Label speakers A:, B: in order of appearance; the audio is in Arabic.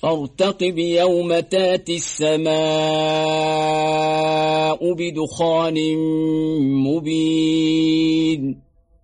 A: فارتقب يوم تاتي السماء بدخان مبين.